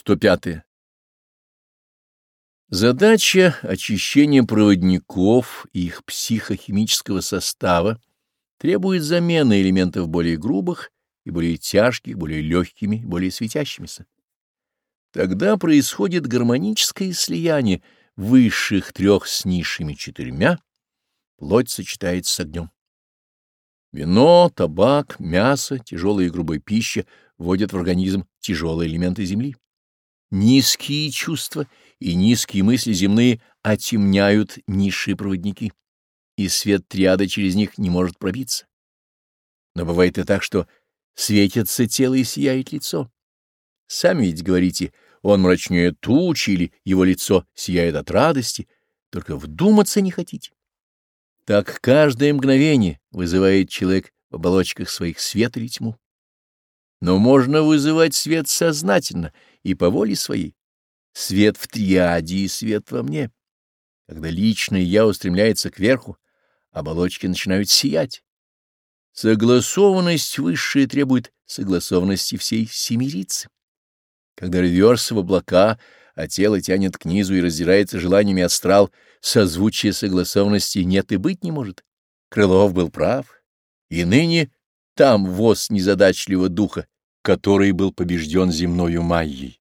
105. Задача очищения проводников и их психохимического состава требует замены элементов более грубых и более тяжких, более легкими, более светящимися. Тогда происходит гармоническое слияние высших трех с низшими четырьмя, плоть сочетается с огнем. Вино, табак, мясо, тяжелая и грубая пища вводят в организм тяжелые элементы земли. Низкие чувства и низкие мысли земные отемняют низшие проводники, и свет триады через них не может пробиться. Но бывает и так, что светится тело и сияет лицо. Сами ведь говорите, он мрачнее тучи или его лицо сияет от радости, только вдуматься не хотите. Так каждое мгновение вызывает человек в оболочках своих свет или тьму но можно вызывать свет сознательно и по воле своей. Свет в триаде и свет во мне. Когда личное «я» устремляется кверху, оболочки начинают сиять. Согласованность высшая требует согласованности всей семирицы. Когда рвешься в облака, а тело тянет к низу и раздирается желаниями астрал, созвучия согласованности нет и быть не может. Крылов был прав, и ныне там воз незадачливого духа который был побежден земною майей.